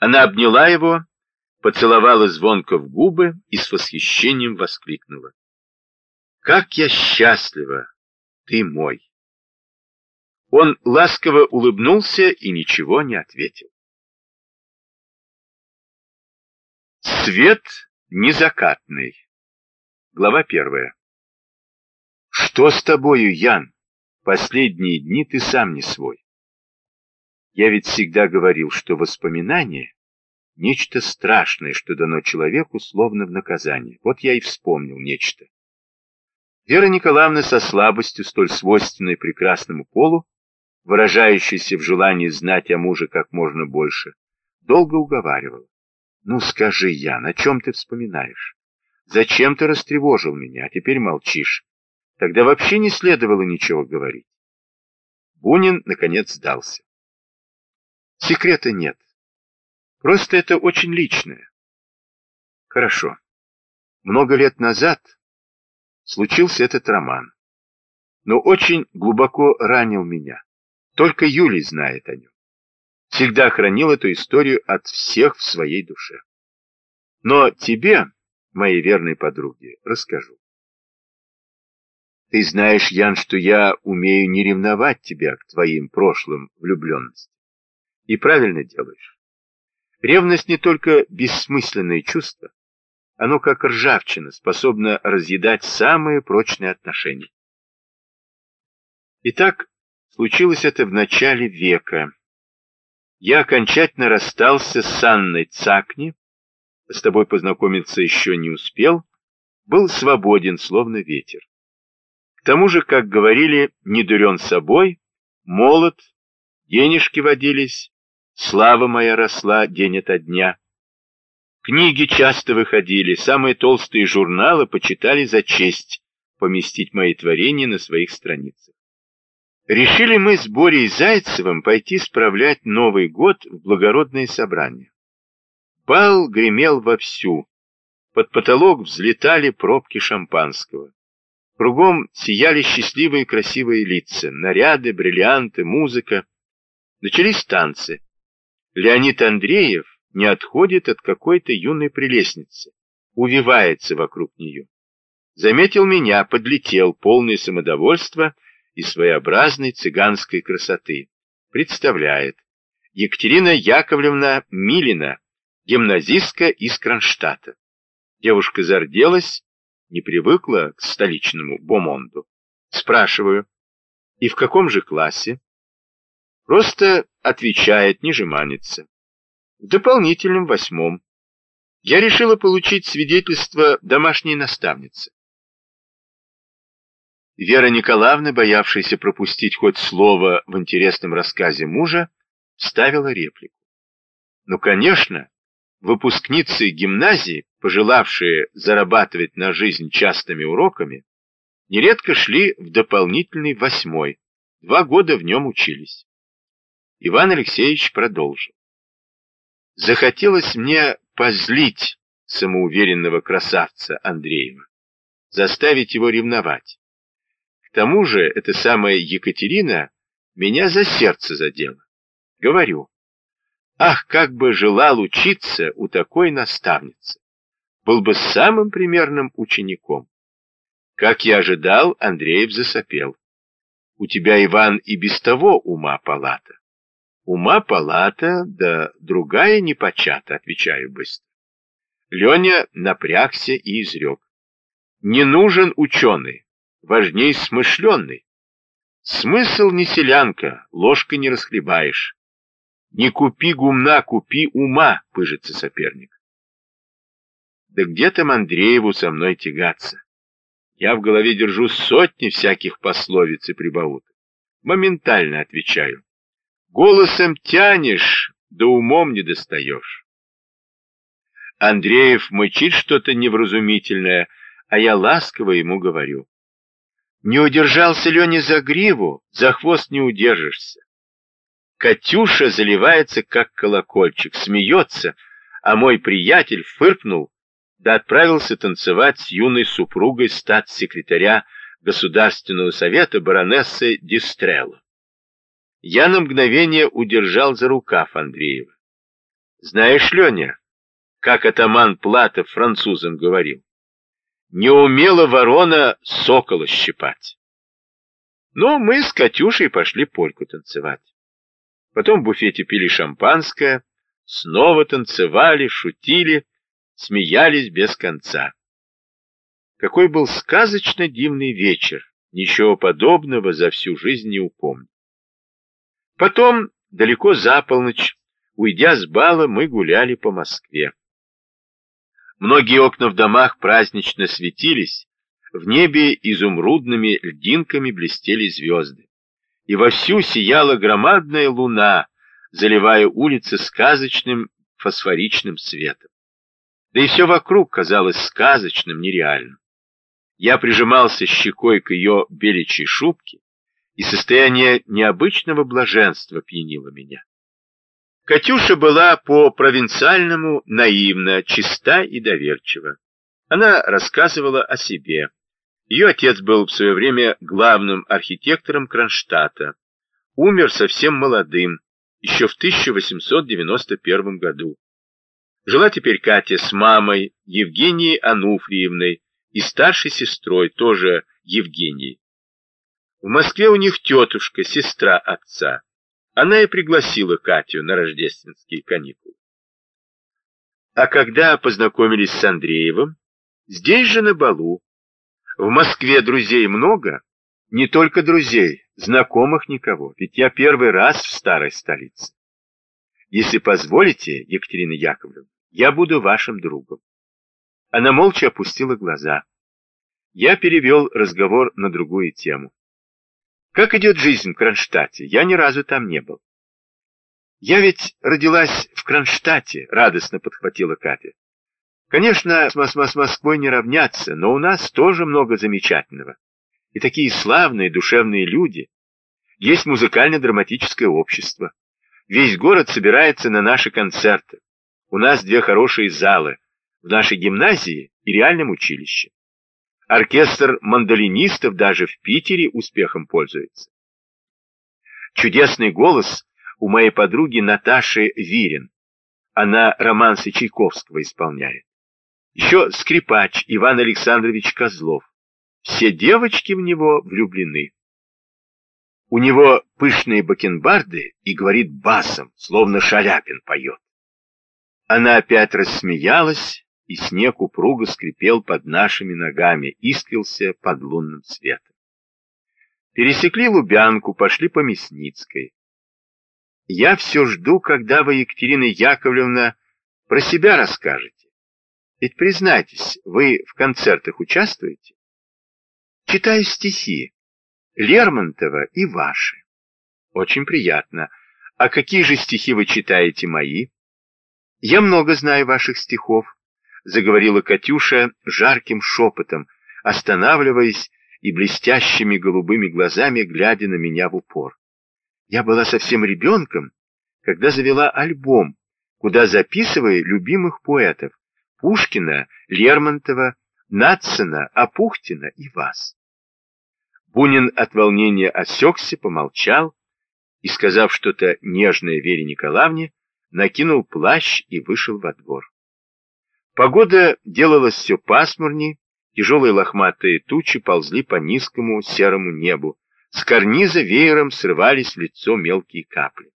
Она обняла его, поцеловала звонко в губы и с восхищением воскликнула. «Как я счастлива! Ты мой!» Он ласково улыбнулся и ничего не ответил. Свет незакатный. Глава первая. Что с тобою, Ян? Последние дни ты сам не свой. Я ведь всегда говорил, что воспоминания — нечто страшное, что дано человеку словно в наказание. Вот я и вспомнил нечто. Вера Николаевна со слабостью, столь свойственной прекрасному полу, выражающейся в желании знать о муже как можно больше, долго уговаривала. «Ну скажи, Ян, о чем ты вспоминаешь? Зачем ты растревожил меня, а теперь молчишь? Тогда вообще не следовало ничего говорить». Бунин, наконец, сдался. Секрета нет. Просто это очень личное. Хорошо. Много лет назад случился этот роман, но очень глубоко ранил меня. Только Юлий знает о нем. Всегда хранил эту историю от всех в своей душе. Но тебе, моей верной подруге, расскажу. Ты знаешь, Ян, что я умею не ревновать тебя к твоим прошлым влюбленностям. И правильно делаешь. Ревность не только бессмысленное чувство, оно как ржавчина, способно разъедать самые прочные отношения. Итак, случилось это в начале века. Я окончательно расстался с Анной Цакни, с тобой познакомиться еще не успел, был свободен, словно ветер. К тому же, как говорили, не дурен собой, молод, денежки водились, Слава моя росла день ото дня. Книги часто выходили, самые толстые журналы почитали за честь поместить мои творения на своих страницах. Решили мы с Борей Зайцевым пойти справлять Новый год в благородное собрание. Бал гремел вовсю. Под потолок взлетали пробки шампанского. Кругом сияли счастливые красивые лица, наряды, бриллианты, музыка. Начались танцы. Леонид Андреев не отходит от какой-то юной прелестницы, увивается вокруг нее. Заметил меня, подлетел, полный самодовольства и своеобразной цыганской красоты. Представляет. Екатерина Яковлевна Милина, гимназистка из Кронштадта. Девушка зарделась, не привыкла к столичному бомонду. Спрашиваю, и в каком же классе? Просто отвечает, не жеманится. В дополнительном восьмом. Я решила получить свидетельство домашней наставницы. Вера Николаевна, боявшаяся пропустить хоть слово в интересном рассказе мужа, ставила реплику. Ну, конечно, выпускницы гимназии, пожелавшие зарабатывать на жизнь частыми уроками, нередко шли в дополнительный восьмой, два года в нем учились. Иван Алексеевич продолжил. Захотелось мне позлить самоуверенного красавца Андреева, заставить его ревновать. К тому же эта самая Екатерина меня за сердце задела. Говорю, ах, как бы желал учиться у такой наставницы. Был бы самым примерным учеником. Как я ожидал, Андреев засопел. У тебя, Иван, и без того ума палата. Ума палата, да другая не почата, отвечаю быстро. Леня напрягся и изрек. Не нужен ученый, важней смышленный. Смысл не селянка, ложкой не расхлебаешь. Не купи гумна, купи ума, пыжится соперник. Да где там Андрееву со мной тягаться? Я в голове держу сотни всяких пословиц и прибауток. Моментально отвечаю. Голосом тянешь, да умом не достаешь. Андреев мычит что-то невразумительное, а я ласково ему говорю. Не удержался Леня за гриву, за хвост не удержишься. Катюша заливается, как колокольчик, смеется, а мой приятель фыркнул, да отправился танцевать с юной супругой статс-секретаря Государственного совета баронессы Дистрелло. Я на мгновение удержал за рукав Андреева. Знаешь, Леня, как атаман Платов французам говорил, не умела ворона сокола щипать. Но мы с Катюшей пошли польку танцевать. Потом в буфете пили шампанское, снова танцевали, шутили, смеялись без конца. Какой был сказочно дивный вечер, ничего подобного за всю жизнь не упомню. Потом, далеко за полночь, уйдя с бала, мы гуляли по Москве. Многие окна в домах празднично светились, в небе изумрудными льдинками блестели звезды. И вовсю сияла громадная луна, заливая улицы сказочным фосфоричным светом. Да и все вокруг казалось сказочным, нереальным. Я прижимался щекой к ее беличьей шубке, и состояние необычного блаженства пьянило меня. Катюша была по-провинциальному наивна, чиста и доверчива. Она рассказывала о себе. Ее отец был в свое время главным архитектором Кронштадта. Умер совсем молодым, еще в 1891 году. Жила теперь Катя с мамой, Евгенией Ануфриевной, и старшей сестрой, тоже Евгенией. В Москве у них тетушка, сестра отца. Она и пригласила Катю на рождественские каникулы. А когда познакомились с Андреевым, здесь же на балу. В Москве друзей много, не только друзей, знакомых никого, ведь я первый раз в старой столице. Если позволите, Екатерина Яковлевна, я буду вашим другом. Она молча опустила глаза. Я перевел разговор на другую тему. Как идет жизнь в Кронштадте? Я ни разу там не был. Я ведь родилась в Кронштадте, радостно подхватила Катя. Конечно, с, с, с Москвой не равняться, но у нас тоже много замечательного. И такие славные, душевные люди. Есть музыкально-драматическое общество. Весь город собирается на наши концерты. У нас две хорошие залы. В нашей гимназии и реальном училище. Оркестр мандолинистов даже в Питере успехом пользуется. Чудесный голос у моей подруги Наташи Вирин. Она романсы Чайковского исполняет. Еще скрипач Иван Александрович Козлов. Все девочки в него влюблены. У него пышные бакенбарды и говорит басом, словно Шаляпин поет. Она опять рассмеялась, и снег упруго скрипел под нашими ногами, искрился под лунным светом. Пересекли Лубянку, пошли по Мясницкой. Я все жду, когда вы, Екатерина Яковлевна, про себя расскажете. Ведь признайтесь, вы в концертах участвуете? Читаю стихи. Лермонтова и ваши. Очень приятно. А какие же стихи вы читаете мои? Я много знаю ваших стихов заговорила Катюша жарким шепотом, останавливаясь и блестящими голубыми глазами глядя на меня в упор. Я была совсем ребенком, когда завела альбом, куда записываю любимых поэтов Пушкина, Лермонтова, Нацина, Апухтина и вас. Бунин от волнения осекся, помолчал и, сказав что-то нежное Вере Николаевне, накинул плащ и вышел во двор. Погода делалась все пасмурней, тяжелые лохматые тучи ползли по низкому серому небу, с карниза веером срывались в лицо мелкие капли.